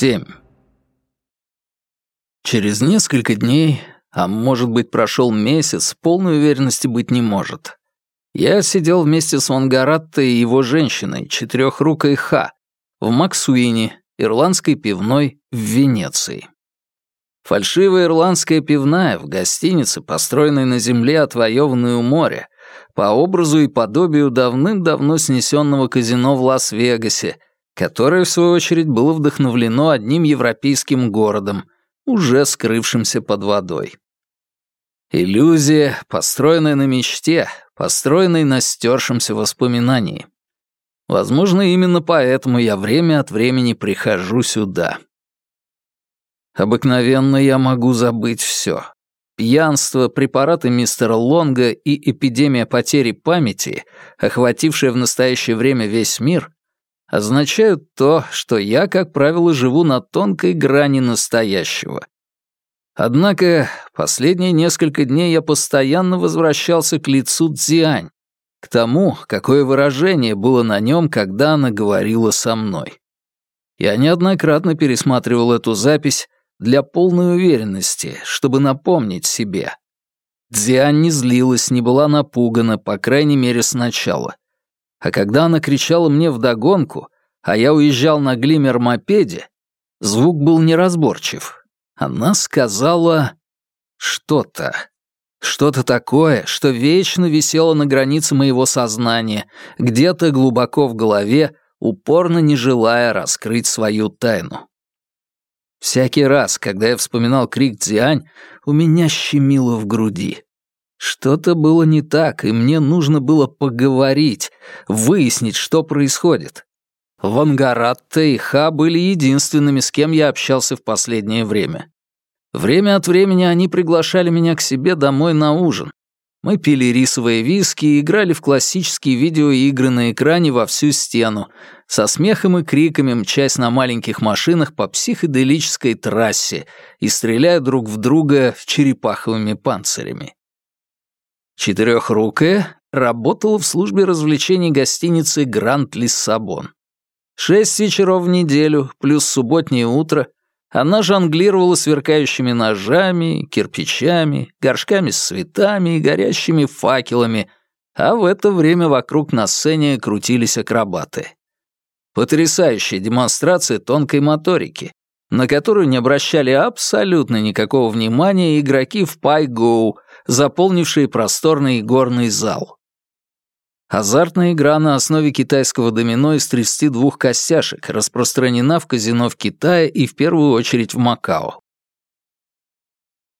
7. Через несколько дней, а может быть прошел месяц, полной уверенности быть не может. Я сидел вместе с Вангаратто и его женщиной, четырехрукой Ха, в Максуине, ирландской пивной в Венеции. Фальшивая ирландская пивная в гостинице, построенной на земле, отвоеванной у моря, по образу и подобию давным-давно снесенного казино в Лас-Вегасе, которое, в свою очередь, было вдохновлено одним европейским городом, уже скрывшимся под водой. Иллюзия, построенная на мечте, построенной на стершемся воспоминании. Возможно, именно поэтому я время от времени прихожу сюда. Обыкновенно я могу забыть все. Пьянство, препараты мистера Лонга и эпидемия потери памяти, охватившая в настоящее время весь мир, означают то, что я, как правило, живу на тонкой грани настоящего. Однако последние несколько дней я постоянно возвращался к лицу Цзиань, к тому, какое выражение было на нем, когда она говорила со мной. Я неоднократно пересматривал эту запись для полной уверенности, чтобы напомнить себе. Дзиань не злилась, не была напугана, по крайней мере, сначала. А когда она кричала мне вдогонку, а я уезжал на глимер-мопеде, звук был неразборчив. Она сказала что-то. Что-то такое, что вечно висело на границе моего сознания, где-то глубоко в голове, упорно не желая раскрыть свою тайну. Всякий раз, когда я вспоминал крик Дзиань, у меня щемило в груди. Что-то было не так, и мне нужно было поговорить, выяснить, что происходит. Вангаратта и Ха были единственными, с кем я общался в последнее время. Время от времени они приглашали меня к себе домой на ужин. Мы пили рисовые виски и играли в классические видеоигры на экране во всю стену, со смехом и криками мчась на маленьких машинах по психоделической трассе и стреляя друг в друга черепаховыми панцирями. Четырехрукая работала в службе развлечений гостиницы «Гранд Лиссабон». Шесть вечеров в неделю, плюс субботнее утро, она жонглировала сверкающими ножами, кирпичами, горшками с цветами и горящими факелами, а в это время вокруг на сцене крутились акробаты. Потрясающая демонстрация тонкой моторики, на которую не обращали абсолютно никакого внимания игроки в Пай-Гоу, заполнившие просторный горный зал. Азартная игра на основе китайского домино из 32 костяшек распространена в казино в Китае и в первую очередь в Макао.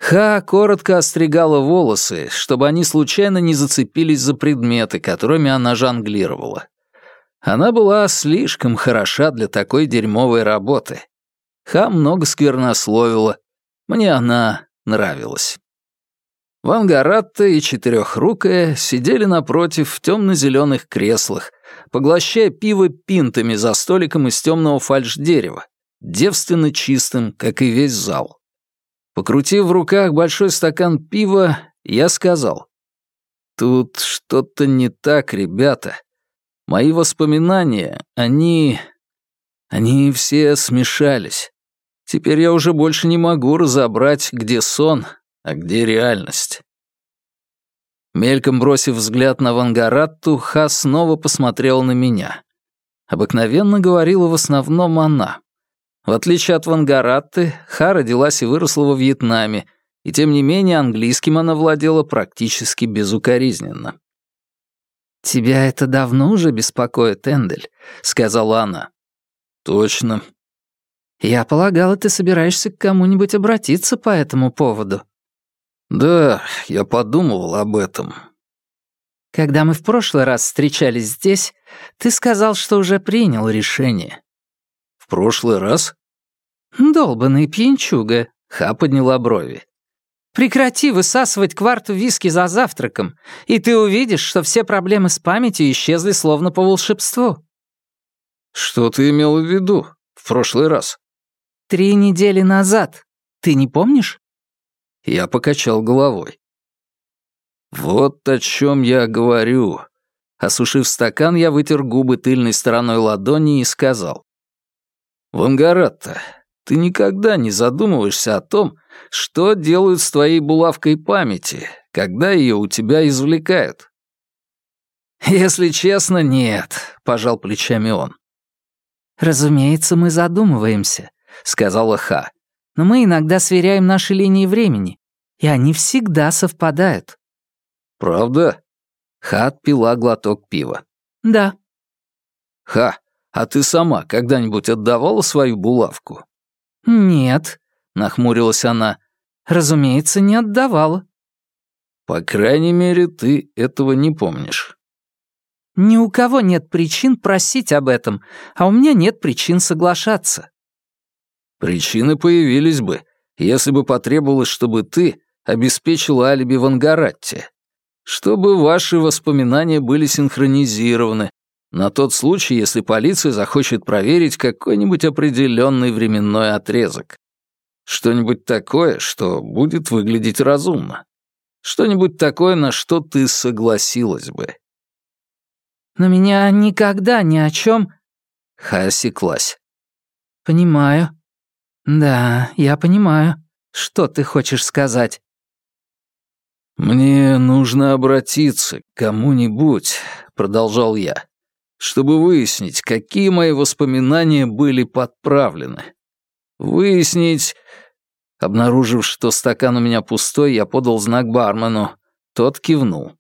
Ха коротко остригала волосы, чтобы они случайно не зацепились за предметы, которыми она жонглировала. Она была слишком хороша для такой дерьмовой работы. Ха много сквернословила. Мне она нравилась. Вангаратта и Четырехрукая сидели напротив в темно-зеленых креслах, поглощая пиво пинтами за столиком из темного фальш-дерева, девственно чистым, как и весь зал. Покрутив в руках большой стакан пива, я сказал, «Тут что-то не так, ребята. Мои воспоминания, они... они все смешались. Теперь я уже больше не могу разобрать, где сон, а где реальность. Мельком бросив взгляд на Вангаратту, Ха снова посмотрел на меня. Обыкновенно говорила в основном она. В отличие от Вангаратты, Ха родилась и выросла во Вьетнаме, и тем не менее английским она владела практически безукоризненно. «Тебя это давно уже беспокоит, Эндель», — сказала она. «Точно». «Я полагала, ты собираешься к кому-нибудь обратиться по этому поводу». «Да, я подумывал об этом». «Когда мы в прошлый раз встречались здесь, ты сказал, что уже принял решение». «В прошлый раз?» «Долбанный пьянчуга», — Ха подняла брови. «Прекрати высасывать кварту виски за завтраком, и ты увидишь, что все проблемы с памятью исчезли словно по волшебству». «Что ты имел в виду в прошлый раз?» «Три недели назад. Ты не помнишь?» Я покачал головой. «Вот о чем я говорю». Осушив стакан, я вытер губы тыльной стороной ладони и сказал. «Вангаратта, ты никогда не задумываешься о том, что делают с твоей булавкой памяти, когда ее у тебя извлекают. «Если честно, нет», — пожал плечами он. «Разумеется, мы задумываемся», — сказала Ха. «Но мы иногда сверяем наши линии времени, и они всегда совпадают». «Правда?» Ха отпила глоток пива. «Да». «Ха, а ты сама когда-нибудь отдавала свою булавку?» «Нет», — нахмурилась она. «Разумеется, не отдавала». «По крайней мере, ты этого не помнишь». Ни у кого нет причин просить об этом, а у меня нет причин соглашаться. Причины появились бы, если бы потребовалось, чтобы ты обеспечила алиби в Ангаратте. Чтобы ваши воспоминания были синхронизированы, на тот случай, если полиция захочет проверить какой-нибудь определенный временной отрезок. Что-нибудь такое, что будет выглядеть разумно. Что-нибудь такое, на что ты согласилась бы. Но меня никогда ни о чем. Хай осеклась. Понимаю. Да, я понимаю. Что ты хочешь сказать? «Мне нужно обратиться к кому-нибудь», — продолжал я, «чтобы выяснить, какие мои воспоминания были подправлены. Выяснить...» Обнаружив, что стакан у меня пустой, я подал знак бармену. Тот кивнул.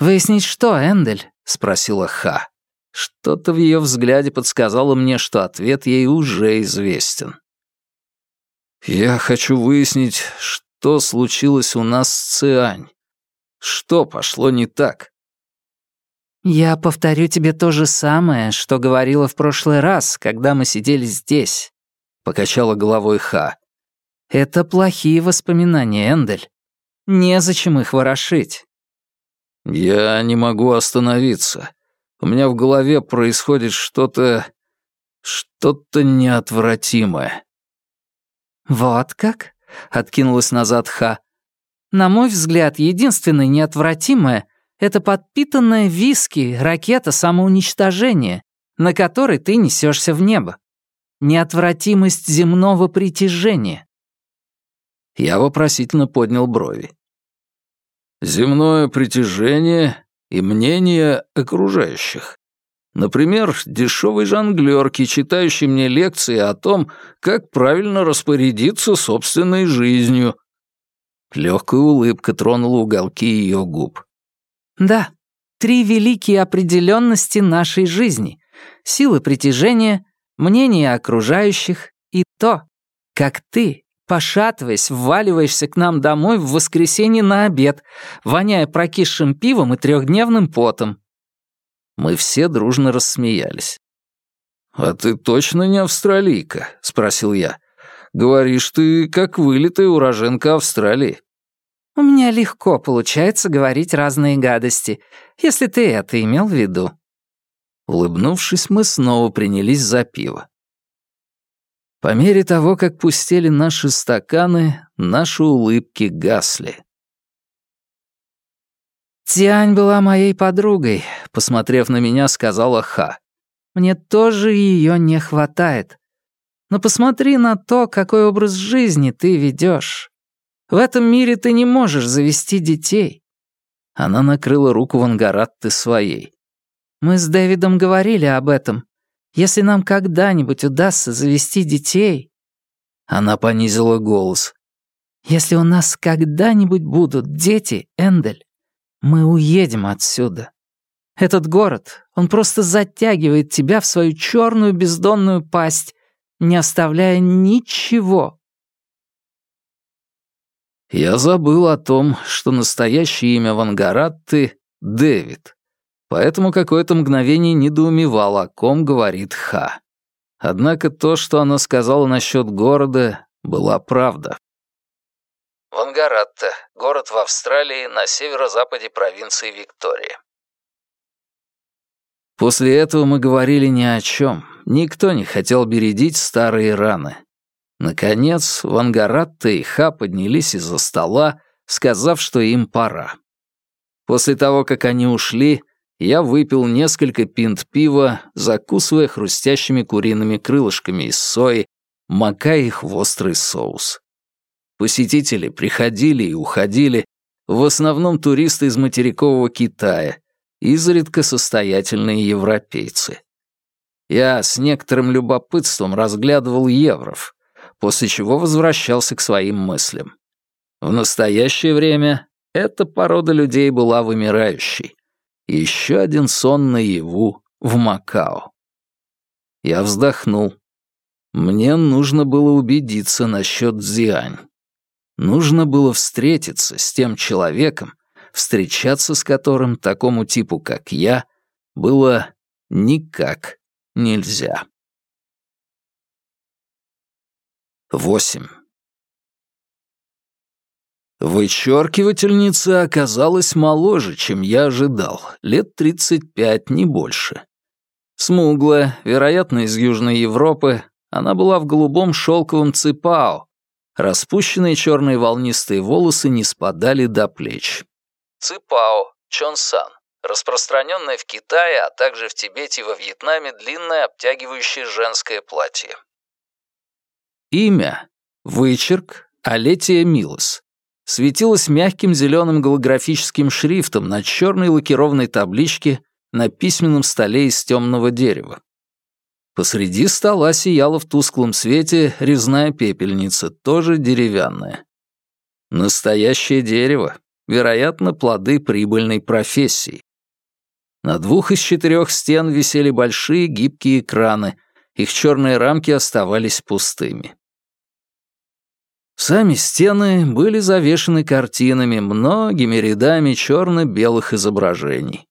«Выяснить что, Эндель?» — спросила Ха. Что-то в ее взгляде подсказало мне, что ответ ей уже известен. «Я хочу выяснить, что случилось у нас с Циань. Что пошло не так?» «Я повторю тебе то же самое, что говорила в прошлый раз, когда мы сидели здесь», — покачала головой Ха. «Это плохие воспоминания, Эндель. Незачем их ворошить. «Я не могу остановиться. У меня в голове происходит что-то... что-то неотвратимое». «Вот как?» — откинулась назад Ха. «На мой взгляд, единственное неотвратимое — это подпитанная виски ракета самоуничтожения, на которой ты несешься в небо. Неотвратимость земного притяжения». Я вопросительно поднял брови земное притяжение и мнение окружающих. Например, дешевой жонглёрки, читающей мне лекции о том, как правильно распорядиться собственной жизнью. Легкая улыбка тронула уголки ее губ. «Да, три великие определенности нашей жизни. Силы притяжения, мнение окружающих и то, как ты Пошатываясь, вваливаешься к нам домой в воскресенье на обед, воняя прокисшим пивом и трехдневным потом». Мы все дружно рассмеялись. «А ты точно не австралийка?» — спросил я. «Говоришь, ты как вылитая уроженка Австралии». «У меня легко получается говорить разные гадости, если ты это имел в виду». Улыбнувшись, мы снова принялись за пиво. По мере того, как пустели наши стаканы, наши улыбки гасли. «Тянь была моей подругой», — посмотрев на меня, сказала Ха. «Мне тоже ее не хватает. Но посмотри на то, какой образ жизни ты ведешь. В этом мире ты не можешь завести детей». Она накрыла руку Вангаратты своей. «Мы с Дэвидом говорили об этом. Если нам когда-нибудь удастся завести детей...» Она понизила голос. «Если у нас когда-нибудь будут дети, Эндель, мы уедем отсюда. Этот город, он просто затягивает тебя в свою черную бездонную пасть, не оставляя ничего». Я забыл о том, что настоящее имя Вангаратты — Дэвид поэтому какое-то мгновение недоумевал, о ком говорит Ха. Однако то, что она сказала насчет города, была правда. Вангаратта — город в Австралии на северо-западе провинции Виктория. После этого мы говорили ни о чем. Никто не хотел бередить старые раны. Наконец, Вангаратта и Ха поднялись из-за стола, сказав, что им пора. После того, как они ушли, я выпил несколько пинт пива, закусывая хрустящими куриными крылышками из сои, макая их в острый соус. Посетители приходили и уходили, в основном туристы из материкового Китая, изредка состоятельные европейцы. Я с некоторым любопытством разглядывал евров, после чего возвращался к своим мыслям. В настоящее время эта порода людей была вымирающей. Еще один сон наяву в Макао. Я вздохнул. Мне нужно было убедиться насчет Зиань. Нужно было встретиться с тем человеком, встречаться с которым такому типу, как я, было никак нельзя. 8. Вычеркивательница оказалась моложе, чем я ожидал, лет 35, не больше. Смуглая, вероятно, из Южной Европы, она была в голубом шелковом ципао. Распущенные черные волнистые волосы не спадали до плеч. Ципао, чонсан, распространенное в Китае, а также в Тибете и во Вьетнаме длинное обтягивающее женское платье. Имя — вычерк Алетия Милос. Светилось мягким зеленым голографическим шрифтом на черной лакированной табличке на письменном столе из темного дерева. Посреди стола сияла в тусклом свете резная пепельница, тоже деревянная. Настоящее дерево, вероятно, плоды прибыльной профессии. На двух из четырех стен висели большие гибкие экраны, их черные рамки оставались пустыми. Сами стены были завешены картинами, многими рядами черно-белых изображений.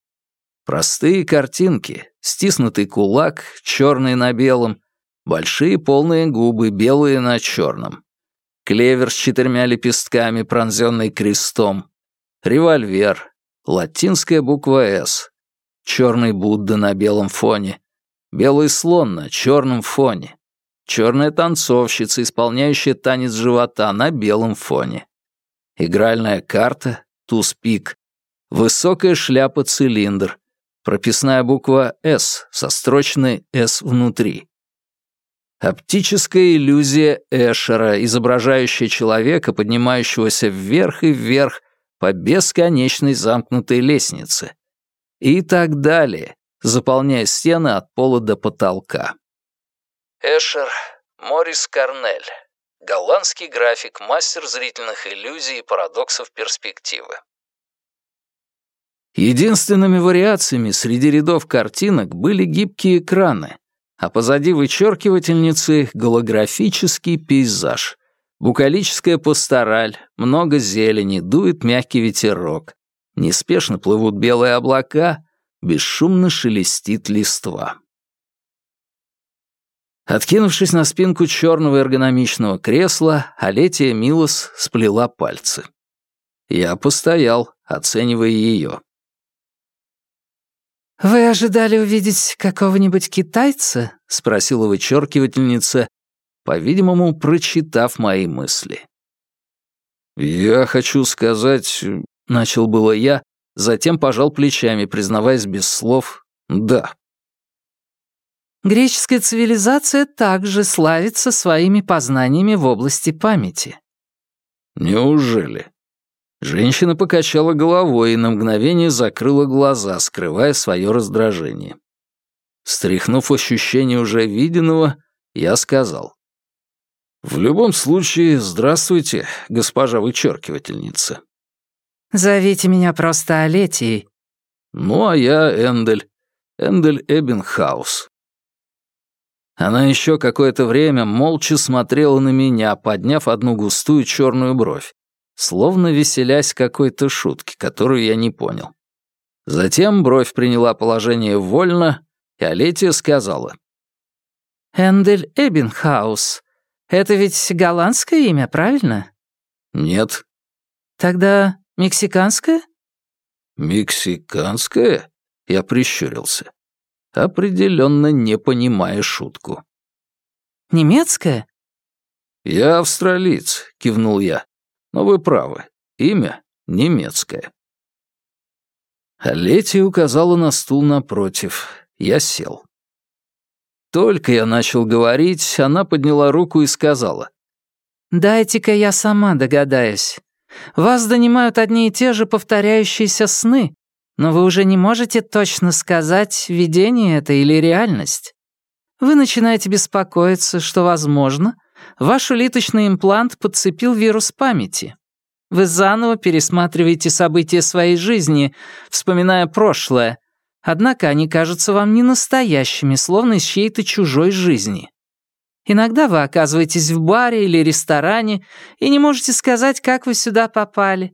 Простые картинки, стиснутый кулак, черный на белом, большие полные губы, белые на черном. Клевер с четырьмя лепестками, пронзенный крестом. Револьвер. Латинская буква «С». Черный Будда на белом фоне. Белый слон на черном фоне. Черная танцовщица, исполняющая танец живота на белом фоне. Игральная карта, туз-пик. Высокая шляпа-цилиндр прописная буква «С» со строчной «С» внутри. Оптическая иллюзия Эшера, изображающая человека, поднимающегося вверх и вверх по бесконечной замкнутой лестнице. И так далее, заполняя стены от пола до потолка. Эшер Морис Корнель. Голландский график, мастер зрительных иллюзий и парадоксов перспективы. Единственными вариациями среди рядов картинок были гибкие экраны, а позади вычеркивательницы — голографический пейзаж. Букалическая пастораль, много зелени, дует мягкий ветерок. Неспешно плывут белые облака, бесшумно шелестит листва. Откинувшись на спинку черного эргономичного кресла, Алетия Милос сплела пальцы. Я постоял, оценивая ее. «Вы ожидали увидеть какого-нибудь китайца?» — спросила вычеркивательница, по-видимому, прочитав мои мысли. «Я хочу сказать...» — начал было я, затем пожал плечами, признаваясь без слов «да». Греческая цивилизация также славится своими познаниями в области памяти. Неужели? Женщина покачала головой и на мгновение закрыла глаза, скрывая свое раздражение. Стряхнув ощущение уже виденного, я сказал. «В любом случае, здравствуйте, госпожа вычеркивательница». «Зовите меня просто Олетией». «Ну, а я Эндель. Эндель Эббенхаус». Она еще какое-то время молча смотрела на меня, подняв одну густую черную бровь словно веселясь какой-то шутки, которую я не понял. Затем бровь приняла положение вольно, и Алетия сказала. «Эндель Эббинхаус. Это ведь голландское имя, правильно?» «Нет». «Тогда мексиканское?» «Мексиканское?» Я прищурился, определенно не понимая шутку. «Немецкое?» «Я австралиец», — кивнул я. Но вы правы, имя немецкое. Лети указала на стул напротив. Я сел. только я начал говорить, она подняла руку и сказала. «Дайте-ка я сама догадаюсь. Вас донимают одни и те же повторяющиеся сны, но вы уже не можете точно сказать, видение это или реальность. Вы начинаете беспокоиться, что, возможно, ваш улиточный имплант подцепил вирус памяти. Вы заново пересматриваете события своей жизни, вспоминая прошлое, однако они кажутся вам не настоящими, словно из чьей-то чужой жизни. Иногда вы оказываетесь в баре или ресторане и не можете сказать, как вы сюда попали.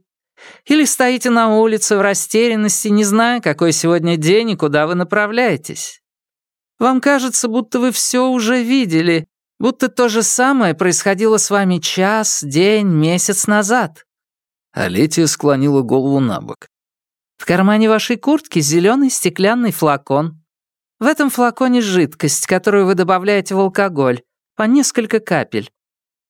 Или стоите на улице в растерянности, не зная, какой сегодня день и куда вы направляетесь. Вам кажется, будто вы все уже видели, будто то же самое происходило с вами час, день, месяц назад. А Летия склонила голову на бок. В кармане вашей куртки зеленый стеклянный флакон. В этом флаконе жидкость, которую вы добавляете в алкоголь, по несколько капель.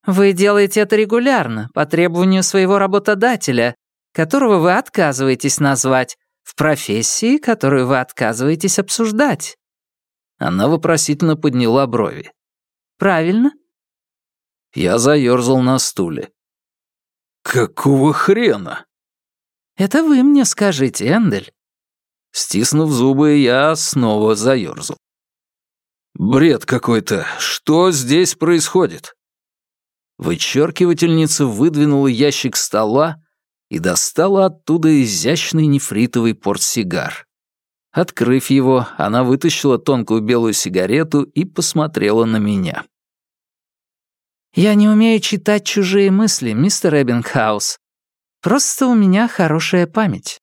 Вы делаете это регулярно, по требованию своего работодателя, которого вы отказываетесь назвать, в профессии, которую вы отказываетесь обсуждать. Она вопросительно подняла брови. «Правильно?» Я заёрзал на стуле. «Какого хрена?» «Это вы мне скажите, Эндель». Стиснув зубы, я снова заёрзал. «Бред какой-то. Что здесь происходит?» Вычеркивательница выдвинула ящик стола и достала оттуда изящный нефритовый портсигар. Открыв его, она вытащила тонкую белую сигарету и посмотрела на меня. «Я не умею читать чужие мысли, мистер Эббингхаус. Просто у меня хорошая память».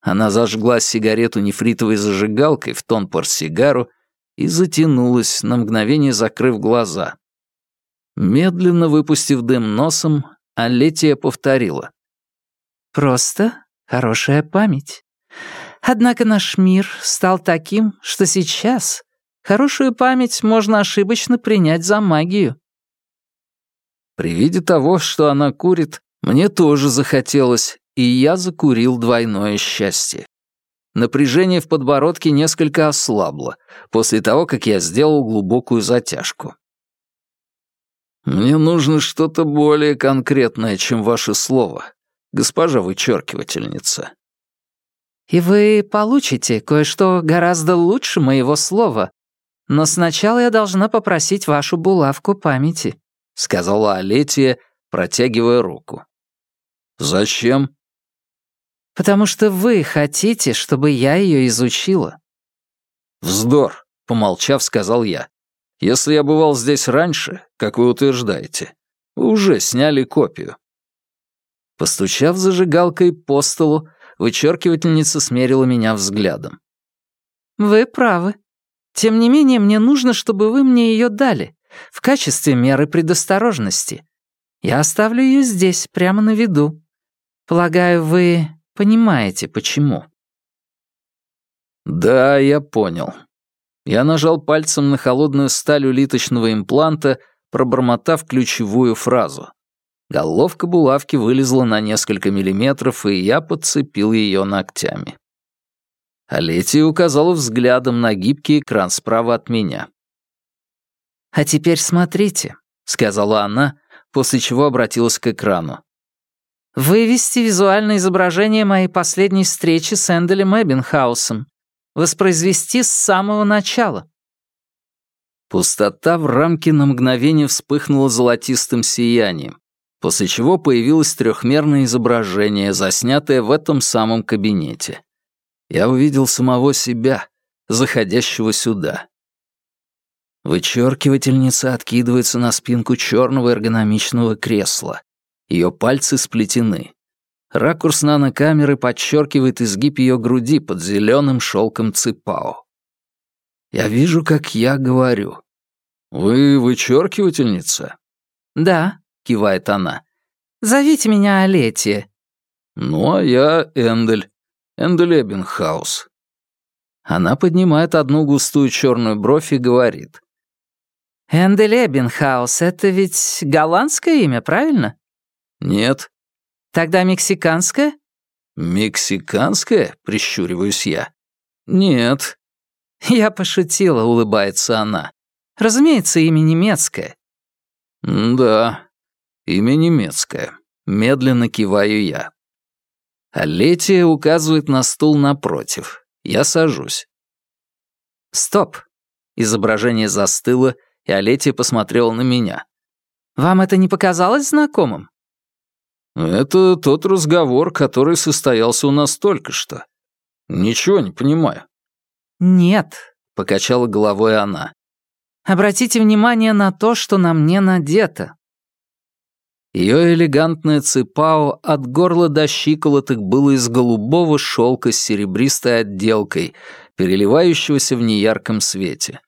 Она зажгла сигарету нефритовой зажигалкой в тон портсигару и затянулась, на мгновение закрыв глаза. Медленно выпустив дым носом, Алетия повторила. «Просто хорошая память». Однако наш мир стал таким, что сейчас хорошую память можно ошибочно принять за магию. При виде того, что она курит, мне тоже захотелось, и я закурил двойное счастье. Напряжение в подбородке несколько ослабло после того, как я сделал глубокую затяжку. «Мне нужно что-то более конкретное, чем ваше слово, госпожа вычеркивательница», и вы получите кое-что гораздо лучше моего слова. Но сначала я должна попросить вашу булавку памяти», — сказала Алетия, протягивая руку. «Зачем?» «Потому что вы хотите, чтобы я ее изучила». «Вздор», — помолчав, сказал я. «Если я бывал здесь раньше, как вы утверждаете, вы уже сняли копию». Постучав зажигалкой по столу, Вычеркивательница смерила меня взглядом. «Вы правы. Тем не менее, мне нужно, чтобы вы мне ее дали, в качестве меры предосторожности. Я оставлю ее здесь, прямо на виду. Полагаю, вы понимаете, почему». «Да, я понял». Я нажал пальцем на холодную сталь улиточного импланта, пробормотав ключевую фразу. Головка булавки вылезла на несколько миллиметров, и я подцепил ее ногтями. Алетия указала взглядом на гибкий экран справа от меня. «А теперь смотрите», — сказала она, после чего обратилась к экрану. «Вывести визуальное изображение моей последней встречи с Энделем Эббинхаусом. Воспроизвести с самого начала». Пустота в рамке на мгновение вспыхнула золотистым сиянием после чего появилось трехмерное изображение, заснятое в этом самом кабинете. Я увидел самого себя, заходящего сюда. Вычеркивательница откидывается на спинку черного эргономичного кресла. Ее пальцы сплетены. Ракурс нанокамеры подчеркивает изгиб ее груди под зеленым шелком ципао. Я вижу, как я говорю. «Вы вычеркивательница?» «Да», кивает она. «Зовите меня Олетия». «Ну, а я Эндель. Эндель Эббинхаус». Она поднимает одну густую черную бровь и говорит. «Эндель Эббинхаус — это ведь голландское имя, правильно?» «Нет». «Тогда мексиканское?» «Мексиканское?» — прищуриваюсь я. «Нет». «Я пошутила», — улыбается она. Разумеется, имя немецкое». «Да, имя немецкое», — медленно киваю я. А Летия указывает на стул напротив. Я сажусь. «Стоп!» Изображение застыло, и Алетия посмотрела на меня. «Вам это не показалось знакомым?» «Это тот разговор, который состоялся у нас только что. Ничего не понимаю». «Нет», — покачала головой она. «Обратите внимание на то, что на мне надето». Ее элегантное цепао от горла до щиколоток было из голубого шелка с серебристой отделкой, переливающегося в неярком свете.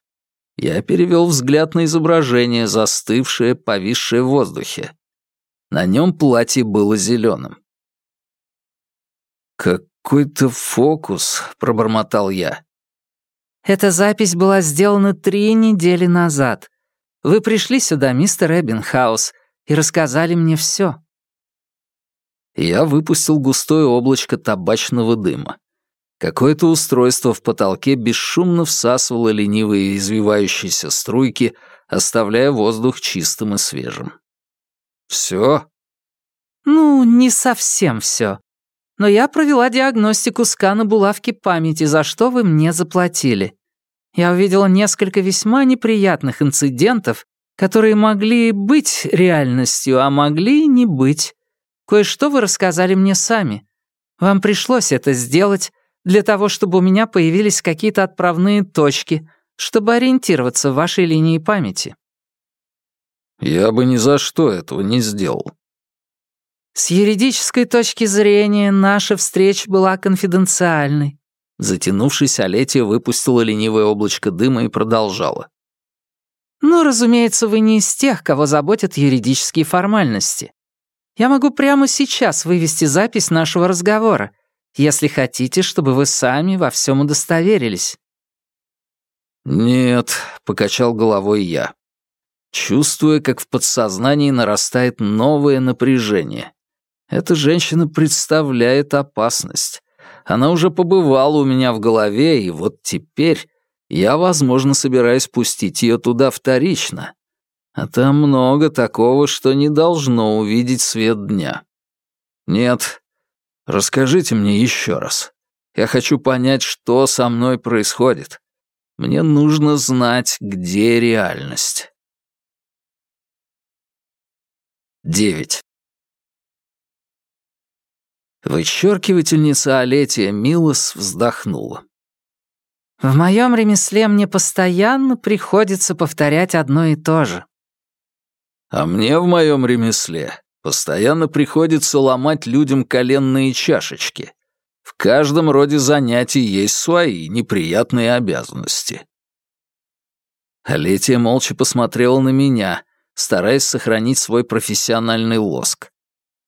Я перевел взгляд на изображение, застывшее, повисшее в воздухе. На нем платье было зеленым. «Какой-то фокус», — пробормотал я. «Эта запись была сделана три недели назад. Вы пришли сюда, мистер Эббинхаус, и рассказали мне все. Я выпустил густое облачко табачного дыма. Какое-то устройство в потолке бесшумно всасывало ленивые извивающиеся струйки, оставляя воздух чистым и свежим. Все? Ну, не совсем все. Но я провела диагностику скана булавки памяти, за что вы мне заплатили. Я увидела несколько весьма неприятных инцидентов, которые могли быть реальностью, а могли не быть. Кое-что вы рассказали мне сами. Вам пришлось это сделать для того, чтобы у меня появились какие-то отправные точки, чтобы ориентироваться в вашей линии памяти. Я бы ни за что этого не сделал. С юридической точки зрения наша встреча была конфиденциальной. Затянувшись, Олетия выпустила ленивое облачко дыма и продолжала. Но, разумеется, вы не из тех, кого заботят юридические формальности. Я могу прямо сейчас вывести запись нашего разговора, если хотите, чтобы вы сами во всем удостоверились». «Нет», — покачал головой я чувствуя, как в подсознании нарастает новое напряжение. Эта женщина представляет опасность. Она уже побывала у меня в голове, и вот теперь я, возможно, собираюсь пустить ее туда вторично. А там много такого, что не должно увидеть свет дня. Нет, расскажите мне еще раз. Я хочу понять, что со мной происходит. Мне нужно знать, где реальность. 9. Вычеркивательница Алетия Милос вздохнула. «В моем ремесле мне постоянно приходится повторять одно и то же». «А мне в моем ремесле постоянно приходится ломать людям коленные чашечки. В каждом роде занятий есть свои неприятные обязанности». Алетия молча посмотрела на меня, стараясь сохранить свой профессиональный лоск.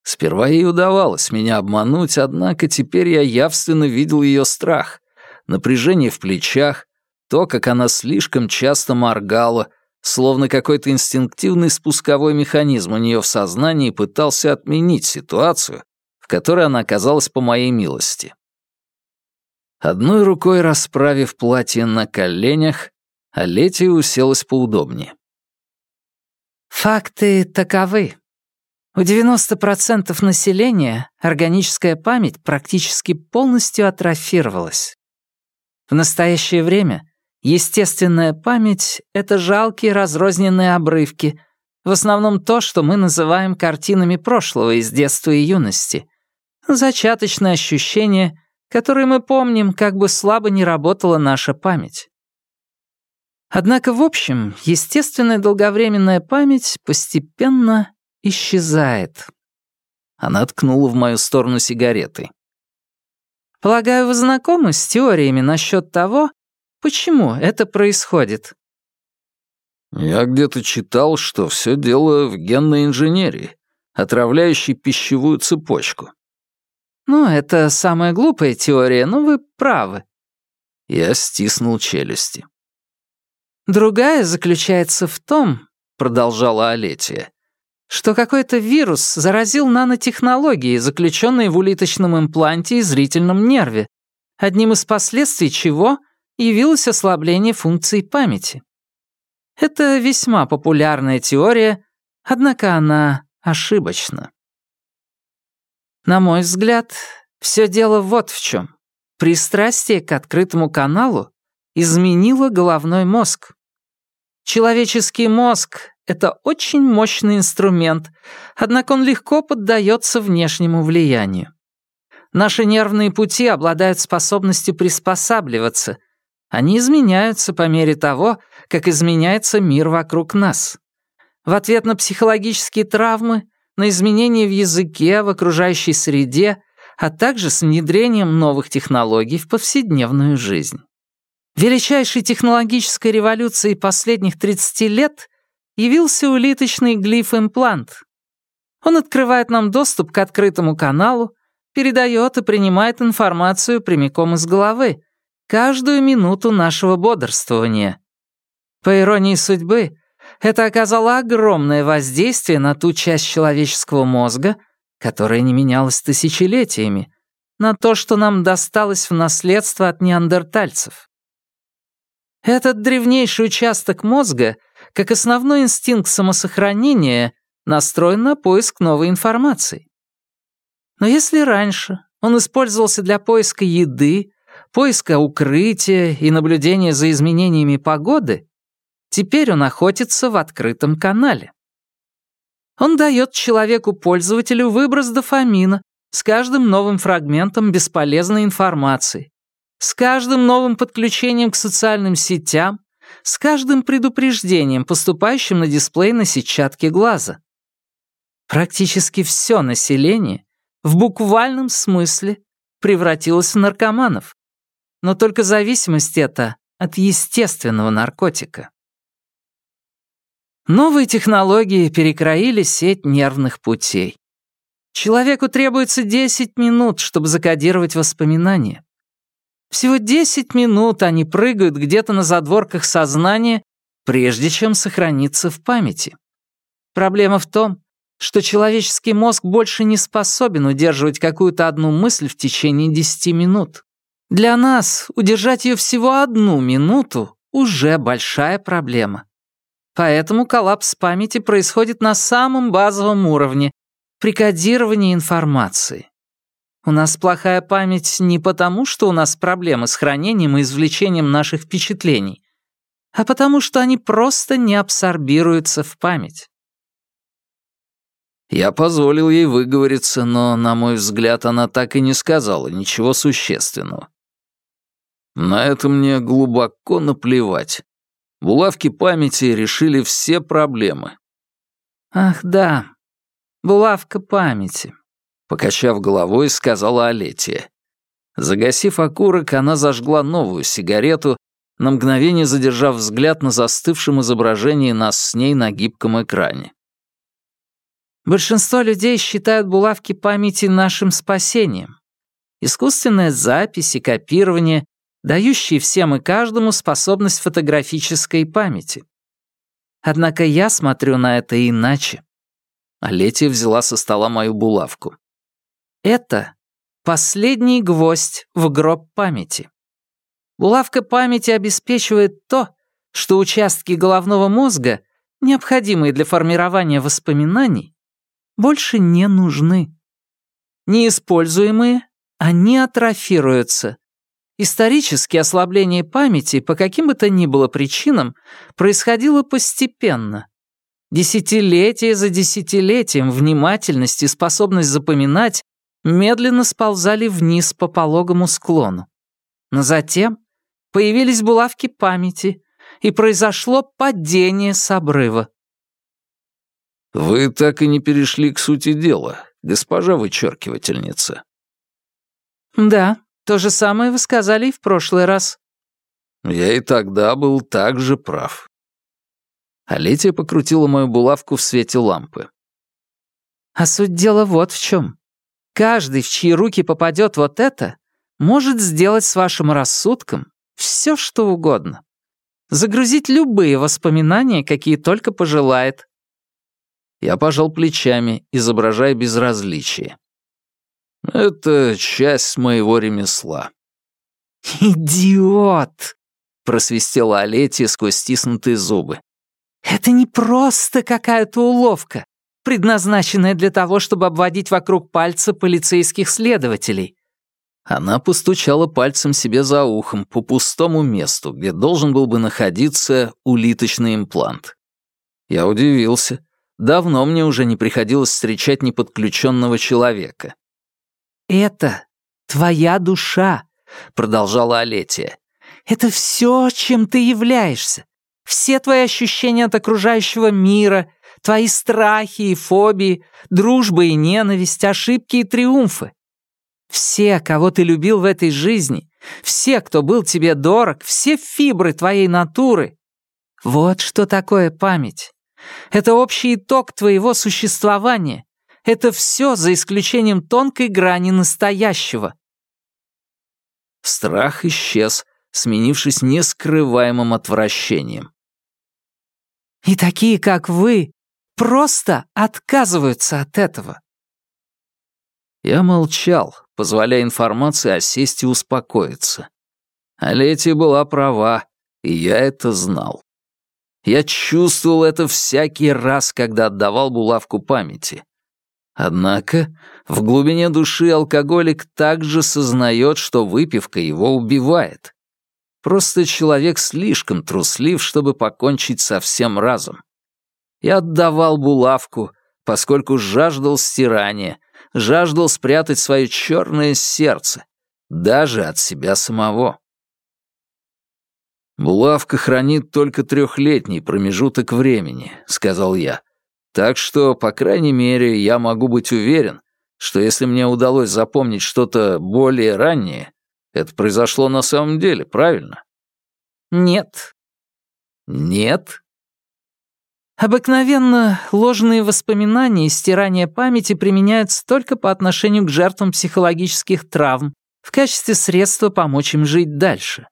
Сперва ей удавалось меня обмануть, однако теперь я явственно видел ее страх, напряжение в плечах, то, как она слишком часто моргала, словно какой-то инстинктивный спусковой механизм у нее в сознании пытался отменить ситуацию, в которой она оказалась по моей милости. Одной рукой расправив платье на коленях, Алетия уселась поудобнее. Факты таковы. У 90% населения органическая память практически полностью атрофировалась. В настоящее время естественная память — это жалкие разрозненные обрывки, в основном то, что мы называем картинами прошлого из детства и юности. Зачаточные ощущения, которые мы помним, как бы слабо не работала наша память. Однако, в общем, естественная долговременная память постепенно исчезает. Она ткнула в мою сторону сигаретой. Полагаю, вы знакомы с теориями насчет того, почему это происходит? Я где-то читал, что все дело в генной инженерии, отравляющей пищевую цепочку. Ну, это самая глупая теория, но вы правы. Я стиснул челюсти. Другая заключается в том, продолжала Алетия, что какой-то вирус заразил нанотехнологии, заключенные в улиточном импланте и зрительном нерве, одним из последствий чего явилось ослабление функций памяти. Это весьма популярная теория, однако она ошибочна. На мой взгляд, все дело вот в чем. Пристрастие к открытому каналу изменило головной мозг. Человеческий мозг — это очень мощный инструмент, однако он легко поддается внешнему влиянию. Наши нервные пути обладают способностью приспосабливаться. Они изменяются по мере того, как изменяется мир вокруг нас. В ответ на психологические травмы, на изменения в языке, в окружающей среде, а также с внедрением новых технологий в повседневную жизнь. Величайшей технологической революцией последних 30 лет явился улиточный глиф-имплант. Он открывает нам доступ к открытому каналу, передает и принимает информацию прямиком из головы, каждую минуту нашего бодрствования. По иронии судьбы, это оказало огромное воздействие на ту часть человеческого мозга, которая не менялась тысячелетиями, на то, что нам досталось в наследство от неандертальцев. Этот древнейший участок мозга, как основной инстинкт самосохранения, настроен на поиск новой информации. Но если раньше он использовался для поиска еды, поиска укрытия и наблюдения за изменениями погоды, теперь он охотится в открытом канале. Он дает человеку-пользователю выброс дофамина с каждым новым фрагментом бесполезной информации, с каждым новым подключением к социальным сетям, с каждым предупреждением, поступающим на дисплей на сетчатке глаза. Практически все население в буквальном смысле превратилось в наркоманов. Но только зависимость эта от естественного наркотика. Новые технологии перекроили сеть нервных путей. Человеку требуется 10 минут, чтобы закодировать воспоминания. Всего 10 минут они прыгают где-то на задворках сознания, прежде чем сохраниться в памяти. Проблема в том, что человеческий мозг больше не способен удерживать какую-то одну мысль в течение 10 минут. Для нас удержать ее всего одну минуту уже большая проблема. Поэтому коллапс памяти происходит на самом базовом уровне, при кодировании информации. У нас плохая память не потому, что у нас проблемы с хранением и извлечением наших впечатлений, а потому что они просто не абсорбируются в память. Я позволил ей выговориться, но, на мой взгляд, она так и не сказала ничего существенного. На это мне глубоко наплевать. Булавки памяти решили все проблемы. Ах да, булавка памяти. Покачав головой, сказала Алетия. Загасив окурок, она зажгла новую сигарету, на мгновение задержав взгляд на застывшем изображении нас с ней на гибком экране. Большинство людей считают булавки памяти нашим спасением. Искусственная запись и копирование, дающие всем и каждому способность фотографической памяти. Однако я смотрю на это иначе. Алетия взяла со стола мою булавку. Это последний гвоздь в гроб памяти. Булавка памяти обеспечивает то, что участки головного мозга, необходимые для формирования воспоминаний, больше не нужны. Неиспользуемые, они атрофируются. Исторически ослабление памяти по каким бы то ни было причинам происходило постепенно. Десятилетие за десятилетием внимательность и способность запоминать медленно сползали вниз по пологому склону. Но затем появились булавки памяти, и произошло падение с обрыва. «Вы так и не перешли к сути дела, госпожа вычеркивательница». «Да, то же самое вы сказали и в прошлый раз». «Я и тогда был так же прав». Алетия покрутила мою булавку в свете лампы. «А суть дела вот в чем. Каждый, в чьи руки попадет вот это, может сделать с вашим рассудком все, что угодно. Загрузить любые воспоминания, какие только пожелает. Я пожал плечами, изображая безразличие. Это часть моего ремесла. «Идиот!» — просвистела Олетия сквозь стиснутые зубы. Это не просто какая-то уловка, предназначенная для того, чтобы обводить вокруг пальца полицейских следователей. Она постучала пальцем себе за ухом по пустому месту, где должен был бы находиться улиточный имплант. Я удивился. Давно мне уже не приходилось встречать неподключенного человека. «Это твоя душа», — продолжала Алетия. «Это все, чем ты являешься. Все твои ощущения от окружающего мира, твои страхи и фобии, дружба и ненависть, ошибки и триумфы. Все, кого ты любил в этой жизни, все, кто был тебе дорог, все фибры твоей натуры. Вот что такое память. Это общий итог твоего существования. Это все за исключением тонкой грани настоящего. Страх исчез, сменившись нескрываемым отвращением. И такие, как вы, просто отказываются от этого. Я молчал, позволяя информации осесть и успокоиться. А Лети была права, и я это знал. Я чувствовал это всякий раз, когда отдавал булавку памяти. Однако в глубине души алкоголик также сознает, что выпивка его убивает. Просто человек слишком труслив, чтобы покончить со всем разом. Я отдавал булавку, поскольку жаждал стирания, жаждал спрятать свое черное сердце, даже от себя самого. «Булавка хранит только трехлетний промежуток времени», — сказал я. «Так что, по крайней мере, я могу быть уверен, что если мне удалось запомнить что-то более раннее, это произошло на самом деле, правильно?» «Нет». «Нет?» Обыкновенно ложные воспоминания и стирание памяти применяются только по отношению к жертвам психологических травм в качестве средства помочь им жить дальше.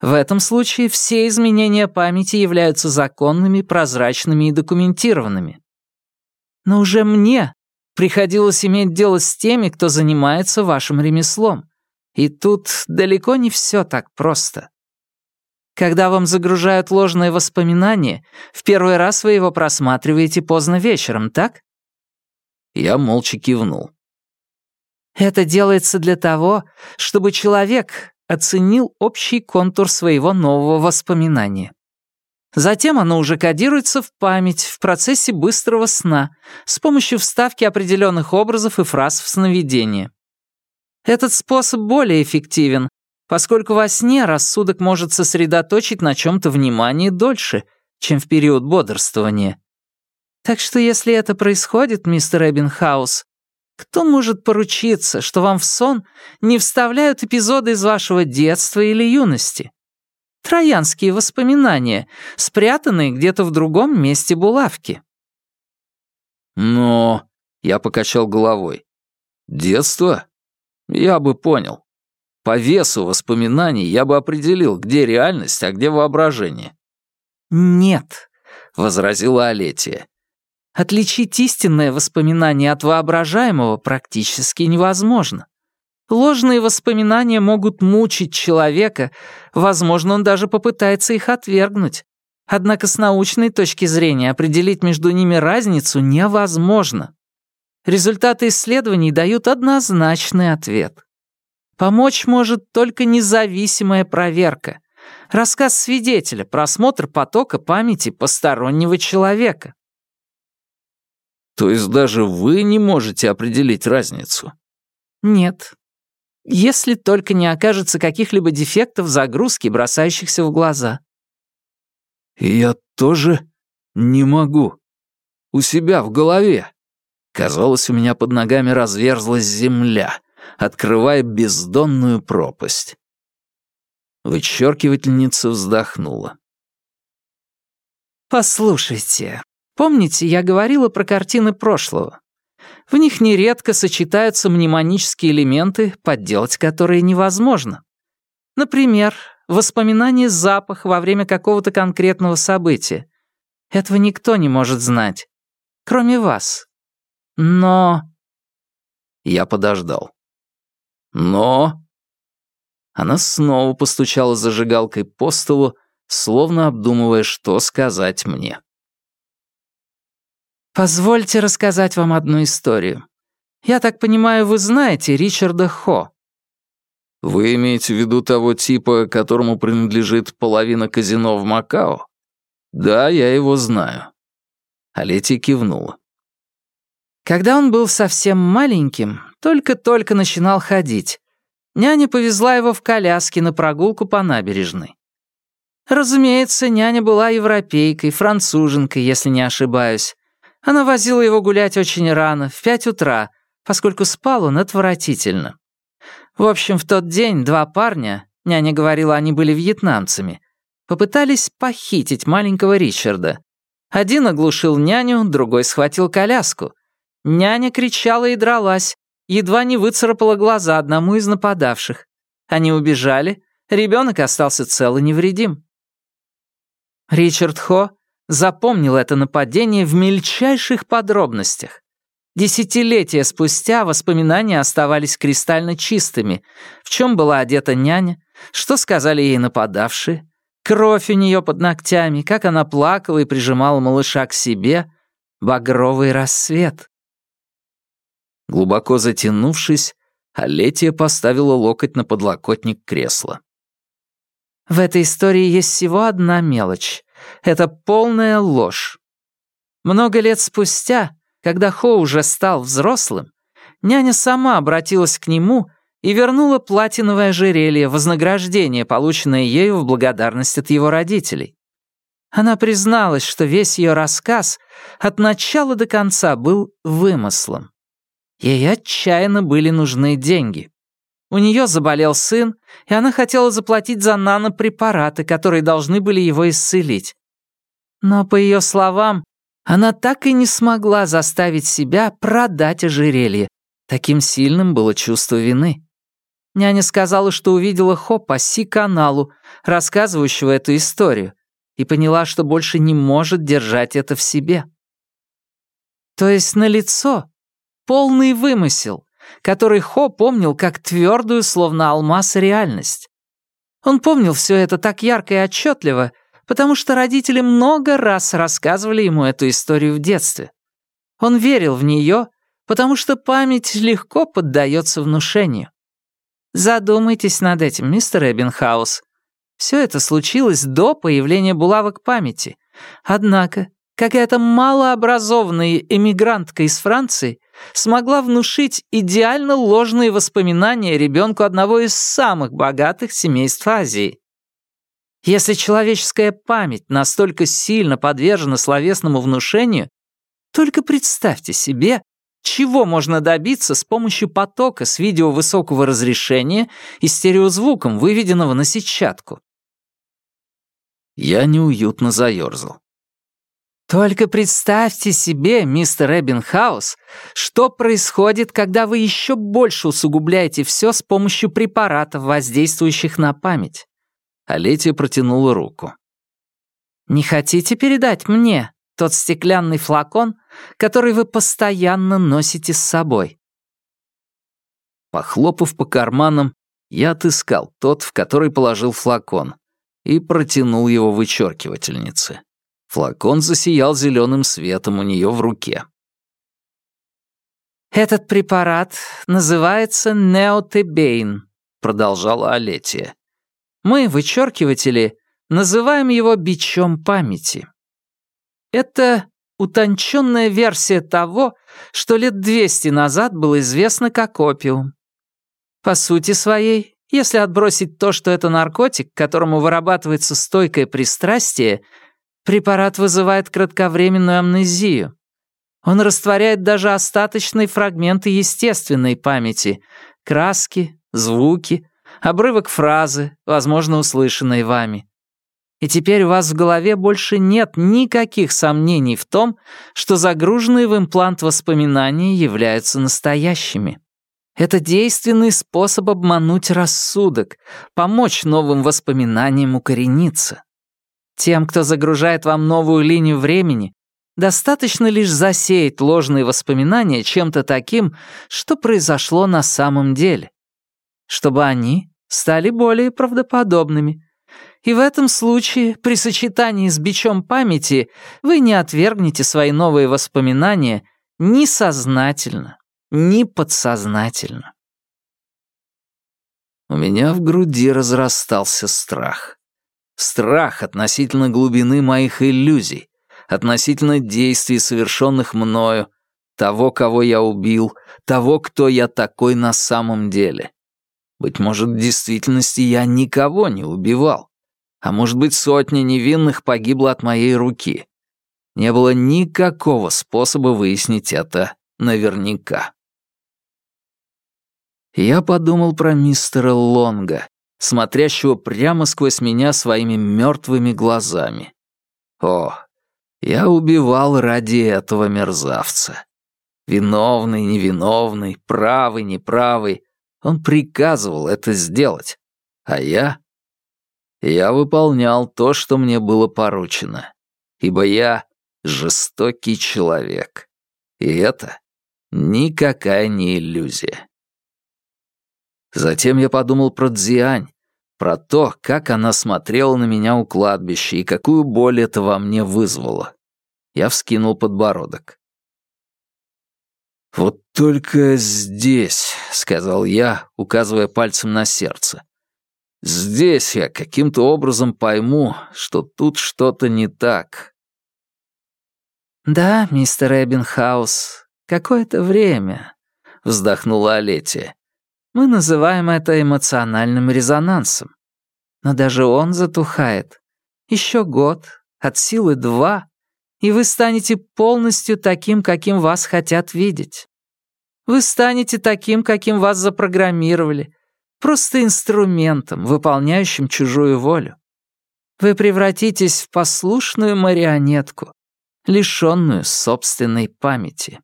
В этом случае все изменения памяти являются законными, прозрачными и документированными. Но уже мне приходилось иметь дело с теми, кто занимается вашим ремеслом. И тут далеко не все так просто. Когда вам загружают ложные воспоминания, в первый раз вы его просматриваете поздно вечером, так? Я молча кивнул. Это делается для того, чтобы человек оценил общий контур своего нового воспоминания. Затем оно уже кодируется в память в процессе быстрого сна с помощью вставки определенных образов и фраз в сновидение. Этот способ более эффективен, поскольку во сне рассудок может сосредоточить на чем-то внимание дольше, чем в период бодрствования. Так что если это происходит, мистер Эббинхаус, кто может поручиться, что вам в сон не вставляют эпизоды из вашего детства или юности? Троянские воспоминания, спрятанные где-то в другом месте булавки. Но... Я покачал головой. Детство? Я бы понял. По весу воспоминаний я бы определил, где реальность, а где воображение. «Нет», — возразила Алетия. «Отличить истинное воспоминание от воображаемого практически невозможно. Ложные воспоминания могут мучить человека, возможно, он даже попытается их отвергнуть. Однако с научной точки зрения определить между ними разницу невозможно. Результаты исследований дают однозначный ответ. Помочь может только независимая проверка. Рассказ свидетеля, просмотр потока памяти постороннего человека. То есть даже вы не можете определить разницу? Нет. Если только не окажется каких-либо дефектов загрузки, бросающихся в глаза. Я тоже не могу. У себя в голове. Казалось, у меня под ногами разверзлась земля открывая бездонную пропасть. Вычеркивательница вздохнула. «Послушайте, помните, я говорила про картины прошлого? В них нередко сочетаются мнемонические элементы, подделать которые невозможно. Например, воспоминание запаха во время какого-то конкретного события. Этого никто не может знать, кроме вас. Но...» Я подождал. Но... Она снова постучала зажигалкой по столу, словно обдумывая, что сказать мне. «Позвольте рассказать вам одну историю. Я так понимаю, вы знаете Ричарда Хо?» «Вы имеете в виду того типа, которому принадлежит половина казино в Макао?» «Да, я его знаю». Алетия кивнула. Когда он был совсем маленьким, только-только начинал ходить, няня повезла его в коляске на прогулку по набережной. Разумеется, няня была европейкой, француженкой, если не ошибаюсь. Она возила его гулять очень рано, в пять утра, поскольку спал он отвратительно. В общем, в тот день два парня, няня говорила, они были вьетнамцами, попытались похитить маленького Ричарда. Один оглушил няню, другой схватил коляску. Няня кричала и дралась, едва не выцарапала глаза одному из нападавших. Они убежали, ребенок остался цел и невредим. Ричард Хо запомнил это нападение в мельчайших подробностях. Десятилетия спустя воспоминания оставались кристально чистыми. В чем была одета няня, что сказали ей нападавшие, кровь у нее под ногтями, как она плакала и прижимала малыша к себе, багровый рассвет. Глубоко затянувшись, Алетия поставила локоть на подлокотник кресла. В этой истории есть всего одна мелочь. Это полная ложь. Много лет спустя, когда Хо уже стал взрослым, няня сама обратилась к нему и вернула платиновое ожерелье, вознаграждение, полученное ею в благодарность от его родителей. Она призналась, что весь ее рассказ от начала до конца был вымыслом. Ей отчаянно были нужны деньги. У нее заболел сын, и она хотела заплатить за нанопрепараты, которые должны были его исцелить. Но, по ее словам, она так и не смогла заставить себя продать ожерелье. Таким сильным было чувство вины. Няня сказала, что увидела Хо по Си-каналу, рассказывающего эту историю, и поняла, что больше не может держать это в себе. То есть на лицо полный вымысел, который Хо помнил как твердую, словно алмаз, реальность. Он помнил все это так ярко и отчетливо, потому что родители много раз рассказывали ему эту историю в детстве. Он верил в нее, потому что память легко поддается внушению. Задумайтесь над этим, мистер Эббинхаус. Все это случилось до появления булавок памяти. Однако какая-то малообразованная эмигрантка из Франции смогла внушить идеально ложные воспоминания ребенку одного из самых богатых семейств Азии. Если человеческая память настолько сильно подвержена словесному внушению, только представьте себе, чего можно добиться с помощью потока с видео высокого разрешения и стереозвуком, выведенного на сетчатку. Я неуютно заёрзал. Только представьте себе, мистер Эббинхаус, что происходит, когда вы еще больше усугубляете все с помощью препаратов, воздействующих на память. Алетия протянула руку. «Не хотите передать мне тот стеклянный флакон, который вы постоянно носите с собой?» Похлопав по карманам, я отыскал тот, в который положил флакон, и протянул его вычеркивательнице. Флакон засиял зеленым светом у нее в руке. «Этот препарат называется неотебейн», — продолжала Алетия. «Мы, вычеркиватели, называем его бичом памяти. Это утонченная версия того, что лет 200 назад было известно как опиум. По сути своей, если отбросить то, что это наркотик, которому вырабатывается стойкое пристрастие — Препарат вызывает кратковременную амнезию. Он растворяет даже остаточные фрагменты естественной памяти, краски, звуки, обрывок фразы, возможно, услышанной вами. И теперь у вас в голове больше нет никаких сомнений в том, что загруженные в имплант воспоминания являются настоящими. Это действенный способ обмануть рассудок, помочь новым воспоминаниям укорениться. Тем, кто загружает вам новую линию времени, достаточно лишь засеять ложные воспоминания чем-то таким, что произошло на самом деле, чтобы они стали более правдоподобными. И в этом случае, при сочетании с бичом памяти, вы не отвергнете свои новые воспоминания ни сознательно, ни подсознательно. У меня в груди разрастался страх. Страх относительно глубины моих иллюзий, относительно действий, совершенных мною, того, кого я убил, того, кто я такой на самом деле. Быть может, в действительности я никого не убивал. А может быть, сотня невинных погибла от моей руки. Не было никакого способа выяснить это наверняка. Я подумал про мистера Лонга, смотрящего прямо сквозь меня своими мертвыми глазами. О, я убивал ради этого мерзавца. Виновный, невиновный, правый, неправый. Он приказывал это сделать. А я... Я выполнял то, что мне было поручено. Ибо я жестокий человек. И это никакая не иллюзия. Затем я подумал про Дзиань, про то, как она смотрела на меня у кладбища и какую боль это во мне вызвало. Я вскинул подбородок. «Вот только здесь», — сказал я, указывая пальцем на сердце. «Здесь я каким-то образом пойму, что тут что-то не так». «Да, мистер Эббинхаус, какое-то время», — вздохнула Олетия. Мы называем это эмоциональным резонансом. Но даже он затухает. Еще год, от силы два, и вы станете полностью таким, каким вас хотят видеть. Вы станете таким, каким вас запрограммировали, просто инструментом, выполняющим чужую волю. Вы превратитесь в послушную марионетку, лишенную собственной памяти.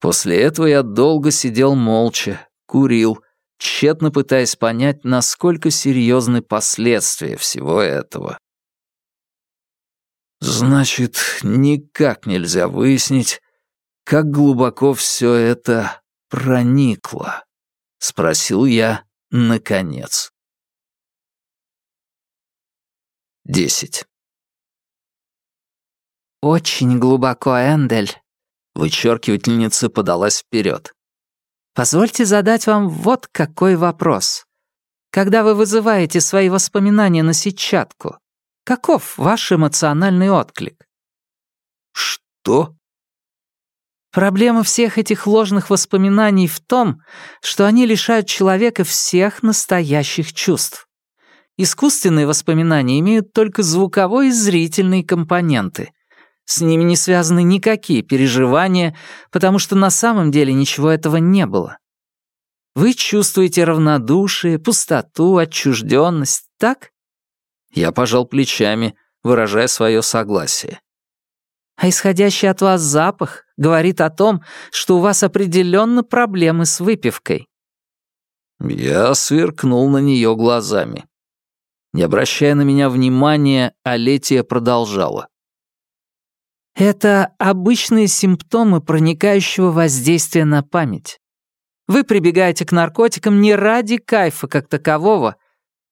После этого я долго сидел молча, курил, тщетно пытаясь понять, насколько серьезны последствия всего этого. Значит, никак нельзя выяснить, как глубоко все это проникло, спросил я наконец. Десять. «Очень глубоко, Эндель», Вычеркивательница подалась вперед. «Позвольте задать вам вот какой вопрос. Когда вы вызываете свои воспоминания на сетчатку, каков ваш эмоциональный отклик?» «Что?» Проблема всех этих ложных воспоминаний в том, что они лишают человека всех настоящих чувств. Искусственные воспоминания имеют только звуковой и зрительный компоненты, с ними не связаны никакие переживания, потому что на самом деле ничего этого не было. Вы чувствуете равнодушие, пустоту, отчужденность, так? Я пожал плечами, выражая свое согласие. А исходящий от вас запах говорит о том, что у вас определенно проблемы с выпивкой. Я сверкнул на нее глазами. Не обращая на меня внимания, Алетия продолжала. Это обычные симптомы проникающего воздействия на память. Вы прибегаете к наркотикам не ради кайфа как такового,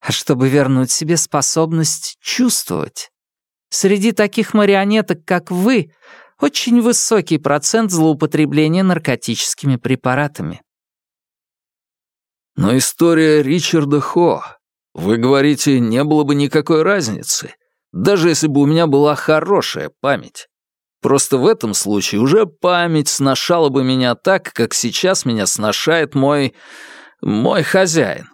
а чтобы вернуть себе способность чувствовать. Среди таких марионеток, как вы, очень высокий процент злоупотребления наркотическими препаратами. Но история Ричарда Хо, вы говорите, не было бы никакой разницы, даже если бы у меня была хорошая память. Просто в этом случае уже память сношала бы меня так, как сейчас меня сношает мой... мой хозяин.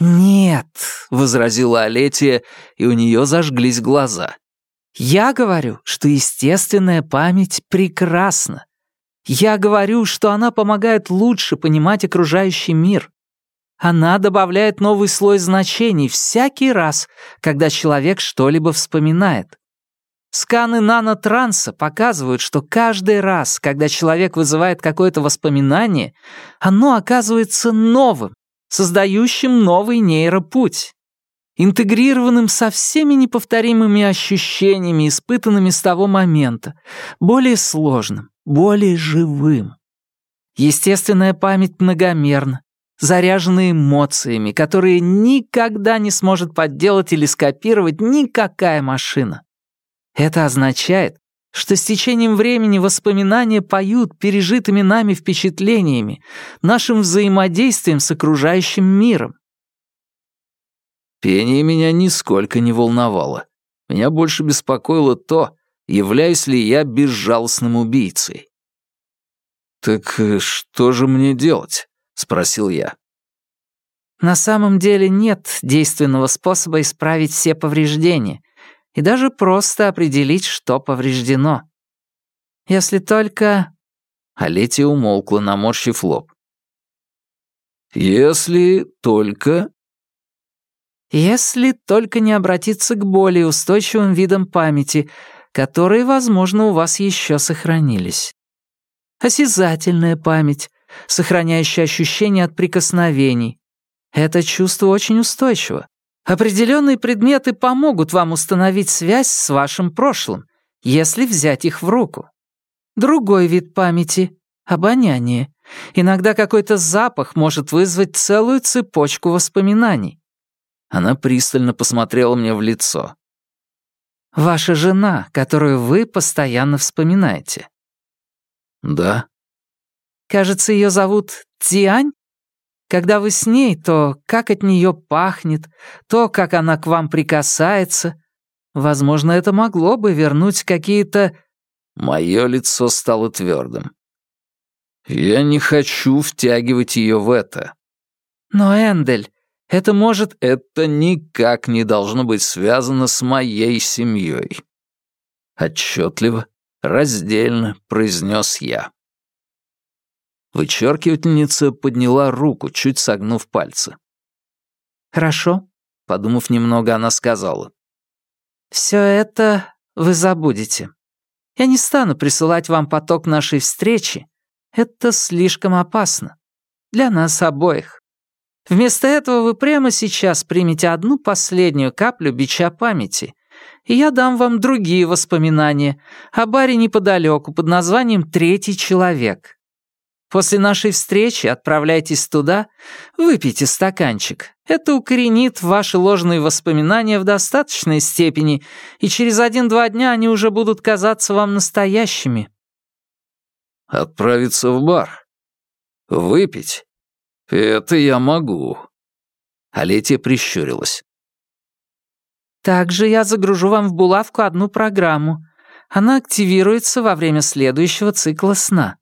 «Нет», — возразила Алетия, и у нее зажглись глаза. «Я говорю, что естественная память прекрасна. Я говорю, что она помогает лучше понимать окружающий мир. Она добавляет новый слой значений всякий раз, когда человек что-либо вспоминает. Сканы нанотранса показывают, что каждый раз, когда человек вызывает какое-то воспоминание, оно оказывается новым, создающим новый нейропуть, интегрированным со всеми неповторимыми ощущениями, испытанными с того момента, более сложным, более живым. Естественная память многомерна, заряженные эмоциями, которые никогда не сможет подделать или скопировать никакая машина. Это означает, что с течением времени воспоминания поют пережитыми нами впечатлениями, нашим взаимодействием с окружающим миром. Пение меня нисколько не волновало. Меня больше беспокоило то, являюсь ли я безжалостным убийцей. «Так э, что же мне делать?» — спросил я. На самом деле нет действенного способа исправить все повреждения и даже просто определить, что повреждено. Если только... А Летия умолкла, наморщив лоб. «Если только...» «Если только не обратиться к более устойчивым видам памяти, которые, возможно, у вас еще сохранились. Осязательная память, сохраняющая ощущение от прикосновений. Это чувство очень устойчиво. Определенные предметы помогут вам установить связь с вашим прошлым, если взять их в руку. Другой вид памяти — обоняние. Иногда какой-то запах может вызвать целую цепочку воспоминаний. Она пристально посмотрела мне в лицо. Ваша жена, которую вы постоянно вспоминаете. Да. Кажется, ее зовут Тиань? Когда вы с ней, то как от нее пахнет, то, как она к вам прикасается. Возможно, это могло бы вернуть какие-то... Мое лицо стало твердым. Я не хочу втягивать ее в это. Но, Эндель, это может... Это никак не должно быть связано с моей семьей. Отчетливо, раздельно произнес я. Вычеркивательница подняла руку, чуть согнув пальцы. «Хорошо», — подумав немного, она сказала. «Все это вы забудете. Я не стану присылать вам поток нашей встречи. Это слишком опасно. Для нас обоих. Вместо этого вы прямо сейчас примете одну последнюю каплю бича памяти, и я дам вам другие воспоминания о баре неподалеку под названием «Третий человек». После нашей встречи отправляйтесь туда, выпейте стаканчик. Это укоренит ваши ложные воспоминания в достаточной степени, и через один-два дня они уже будут казаться вам настоящими. Отправиться в бар? Выпить? Это я могу. Алетия прищурилась. Также я загружу вам в булавку одну программу. Она активируется во время следующего цикла сна.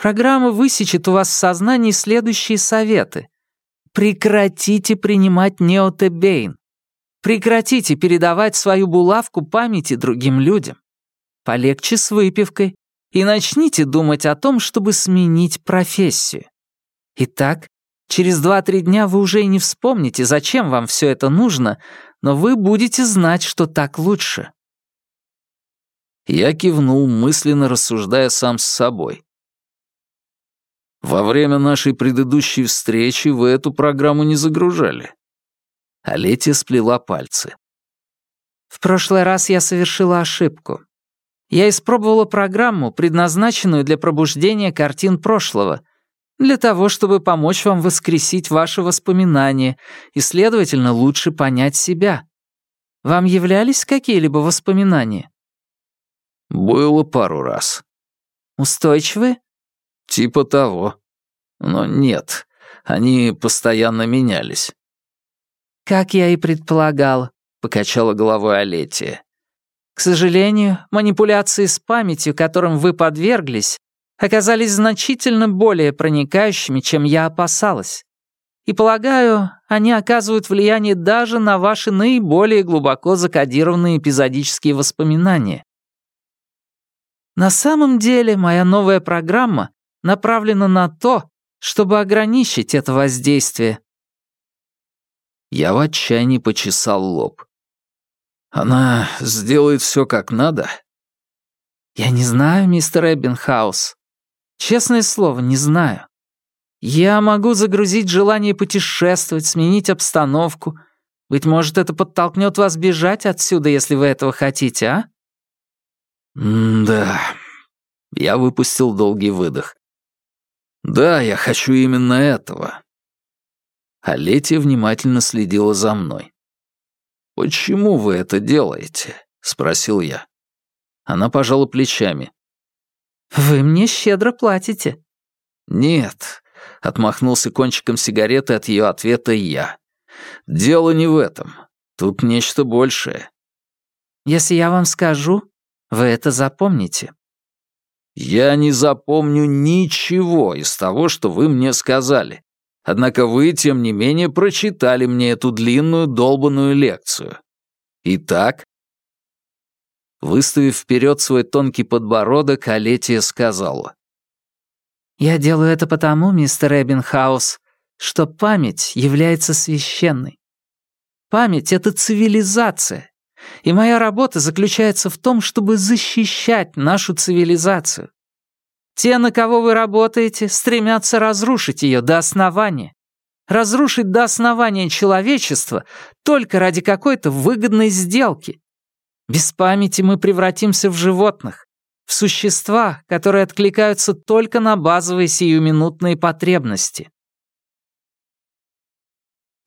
Программа высечет у вас в сознании следующие советы. Прекратите принимать неотебейн. Прекратите передавать свою булавку памяти другим людям. Полегче с выпивкой и начните думать о том, чтобы сменить профессию. Итак, через 2-3 дня вы уже и не вспомните, зачем вам все это нужно, но вы будете знать, что так лучше. Я кивнул, мысленно рассуждая сам с собой. Во время нашей предыдущей встречи вы эту программу не загружали. А Летия сплела пальцы. В прошлый раз я совершила ошибку. Я испробовала программу, предназначенную для пробуждения картин прошлого, для того, чтобы помочь вам воскресить ваши воспоминания и, следовательно, лучше понять себя. Вам являлись какие-либо воспоминания? Было пару раз. Устойчивые? Типа того. Но нет, они постоянно менялись. «Как я и предполагал», — покачала головой Олетия. «К сожалению, манипуляции с памятью, которым вы подверглись, оказались значительно более проникающими, чем я опасалась. И, полагаю, они оказывают влияние даже на ваши наиболее глубоко закодированные эпизодические воспоминания. На самом деле, моя новая программа направлена на то, чтобы ограничить это воздействие. Я в отчаянии почесал лоб. Она сделает все как надо? Я не знаю, мистер Эббинхаус. Честное слово, не знаю. Я могу загрузить желание путешествовать, сменить обстановку. Быть может, это подтолкнет вас бежать отсюда, если вы этого хотите, а? «Да...» Я выпустил долгий выдох. «Да, я хочу именно этого. а Летия внимательно следила за мной. «Почему вы это делаете?» — спросил я. Она пожала плечами. «Вы мне щедро платите». «Нет», — отмахнулся кончиком сигареты от ее ответа я. «Дело не в этом. Тут нечто большее». «Если я вам скажу, вы это запомните». «Я не запомню ничего из того, что вы мне сказали. Однако вы, тем не менее, прочитали мне эту длинную долбанную лекцию. Итак, Выставив вперед свой тонкий подбородок, Алетия сказала. «Я делаю это потому, мистер Эббинхаус, что память является священной. Память — это цивилизация, и моя работа заключается в том, чтобы защищать нашу цивилизацию. Те, на кого вы работаете, стремятся разрушить ее до основания. Разрушить до основания человечества только ради какой-то выгодной сделки. Без памяти мы превратимся в животных, в существа, которые откликаются только на базовые сиюминутные потребности.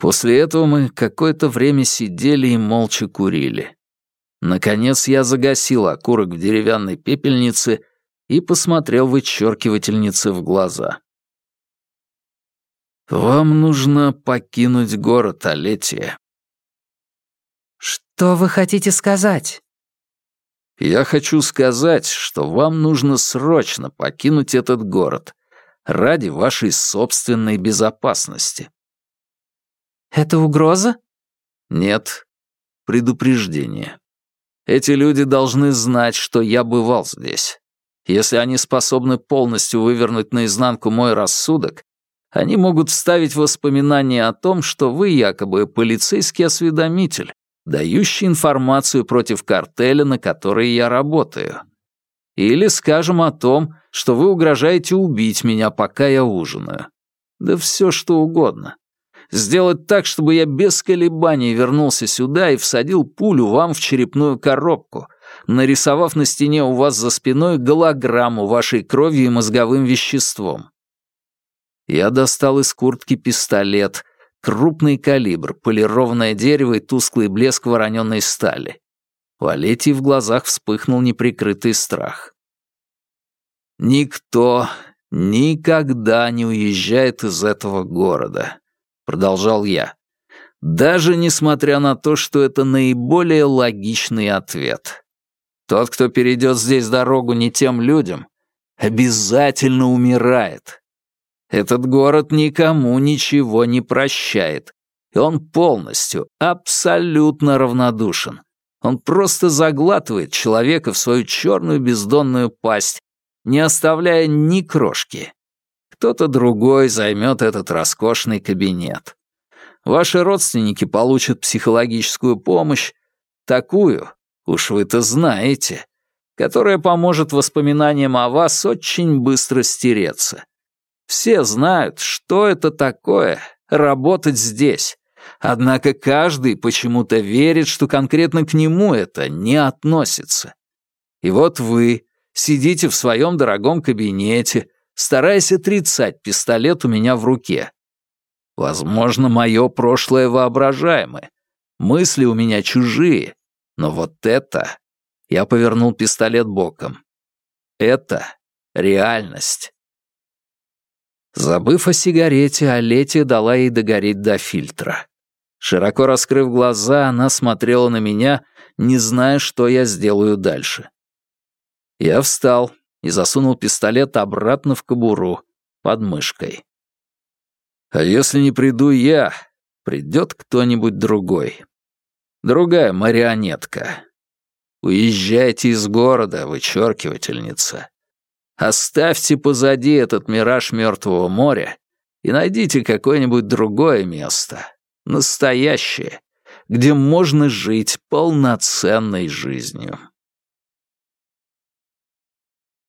После этого мы какое-то время сидели и молча курили. Наконец я загасил окурок в деревянной пепельнице и посмотрел вычеркивательнице в глаза. «Вам нужно покинуть город, Алетия. «Что вы хотите сказать?» «Я хочу сказать, что вам нужно срочно покинуть этот город ради вашей собственной безопасности». «Это угроза?» «Нет. Предупреждение. Эти люди должны знать, что я бывал здесь. Если они способны полностью вывернуть наизнанку мой рассудок, они могут вставить воспоминания о том, что вы якобы полицейский осведомитель, дающий информацию против картеля, на который я работаю. Или скажем о том, что вы угрожаете убить меня, пока я ужинаю. Да все что угодно. Сделать так, чтобы я без колебаний вернулся сюда и всадил пулю вам в черепную коробку, нарисовав на стене у вас за спиной голограмму вашей кровью и мозговым веществом. Я достал из куртки пистолет — Крупный калибр, полированное дерево и тусклый блеск вороненной стали. У Алетии в глазах вспыхнул неприкрытый страх. «Никто никогда не уезжает из этого города», — продолжал я. «Даже несмотря на то, что это наиболее логичный ответ. Тот, кто перейдет здесь дорогу не тем людям, обязательно умирает. Этот город никому ничего не прощает. И он полностью, абсолютно равнодушен. Он просто заглатывает человека в свою черную бездонную пасть, не оставляя ни крошки. Кто-то другой займет этот роскошный кабинет. Ваши родственники получат психологическую помощь, такую, уж вы-то знаете, которая поможет воспоминаниям о вас очень быстро стереться. Все знают, что это такое — работать здесь. Однако каждый почему-то верит, что конкретно к нему это не относится. И вот вы сидите в своем дорогом кабинете, стараясь отрицать пистолет у меня в руке. Возможно, мое прошлое воображаемое. Мысли у меня чужие. Но вот это... Я повернул пистолет боком. Это реальность. Забыв о сигарете, Олете дала ей догореть до фильтра. Широко раскрыв глаза, она смотрела на меня, не зная, что я сделаю дальше. Я встал и засунул пистолет обратно в кобуру, под мышкой. А если не приду я, придет кто-нибудь другой. Другая марионетка. Уезжайте из города, вычеркивательница. Оставьте позади этот мираж Мертвого моря и найдите какое-нибудь другое место, настоящее, где можно жить полноценной жизнью.